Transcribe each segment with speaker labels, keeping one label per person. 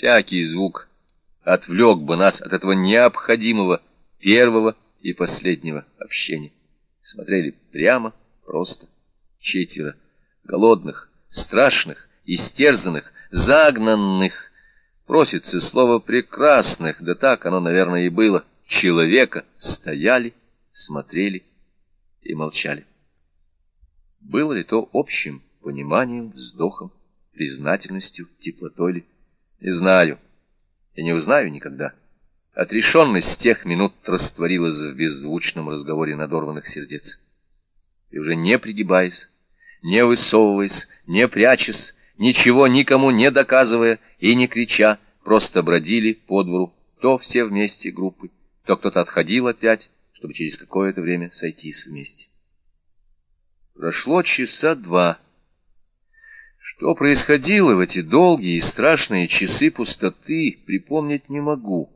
Speaker 1: Всякий звук отвлек бы нас от этого необходимого первого и последнего общения. Смотрели прямо, просто, четверо, голодных, страшных, истерзанных, загнанных. Просится слово «прекрасных», да так оно, наверное, и было. Человека стояли, смотрели и молчали. Было ли то общим пониманием, вздохом, признательностью, теплотой ли? Не знаю и не узнаю никогда. Отрешенность тех минут растворилась в беззвучном разговоре надорванных сердец. И уже не пригибаясь, не высовываясь, не прячась, ничего никому не доказывая и не крича, просто бродили по двору, то все вместе группы, то кто-то отходил опять, чтобы через какое-то время сойтись вместе. Прошло часа два. Что происходило в эти долгие и страшные часы пустоты, припомнить не могу.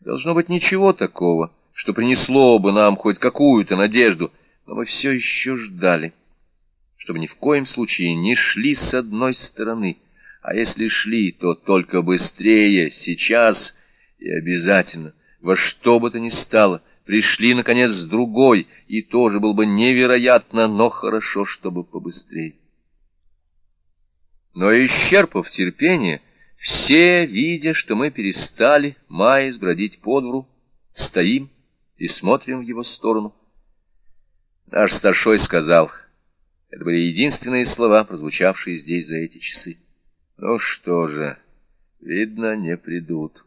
Speaker 1: Должно быть ничего такого, что принесло бы нам хоть какую-то надежду, но мы все еще ждали, чтобы ни в коем случае не шли с одной стороны, а если шли, то только быстрее, сейчас и обязательно, во что бы то ни стало — пришли, наконец, с другой, и тоже было бы невероятно, но хорошо, чтобы побыстрее. Но, исчерпав терпение, все, видя, что мы перестали, маясь бродить по двору, стоим и смотрим в его сторону. Наш старшой сказал, это были единственные слова, прозвучавшие здесь за эти часы. Ну что же, видно, не придут.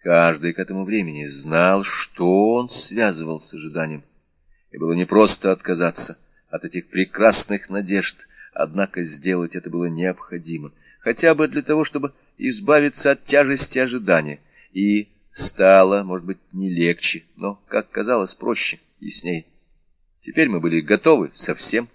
Speaker 1: Каждый к этому времени знал, что он связывал с ожиданием. И было непросто отказаться от этих прекрасных надежд, однако сделать это было необходимо, хотя бы для того, чтобы избавиться от тяжести ожидания. И стало, может быть, не легче, но, как казалось, проще, яснее. Теперь мы были готовы совсем.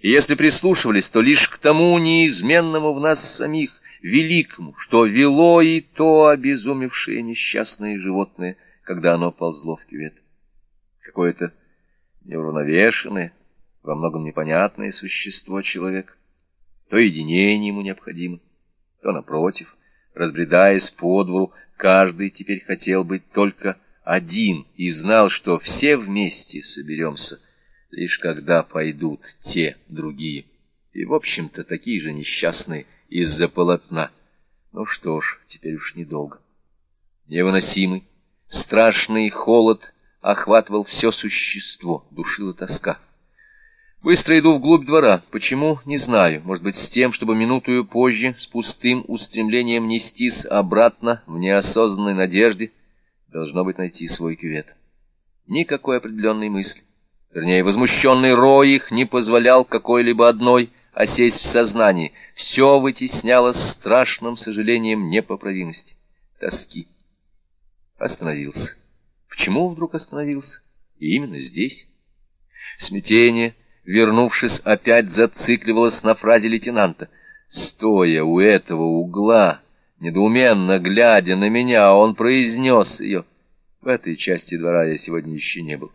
Speaker 1: И если прислушивались, то лишь к тому неизменному в нас самих, великому, что вело и то обезумевшее несчастное животное, когда оно ползло в кювет. Какое-то неуравновешенное, во многом непонятное существо человек. То единение ему необходимо, то, напротив, разбредаясь по двору, каждый теперь хотел быть только один и знал, что все вместе соберемся, лишь когда пойдут те другие. И, в общем-то, такие же несчастные, из-за полотна. Ну что ж, теперь уж недолго. Невыносимый, страшный холод охватывал все существо, душила тоска. Быстро иду вглубь двора. Почему? Не знаю. Может быть, с тем, чтобы минутую позже, с пустым устремлением нестись обратно в неосознанной надежде, должно быть найти свой кювет. Никакой определенной мысли. Вернее, возмущенный рой их не позволял какой-либо одной осесть в сознании. Все вытесняло страшным сожалением непоправимости, тоски. Остановился. Почему вдруг остановился? И именно здесь. Смятение, вернувшись, опять зацикливалось на фразе лейтенанта. Стоя у этого угла, недоуменно глядя на меня, он произнес ее. В этой части двора я сегодня еще не был.